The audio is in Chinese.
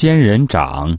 仙人掌。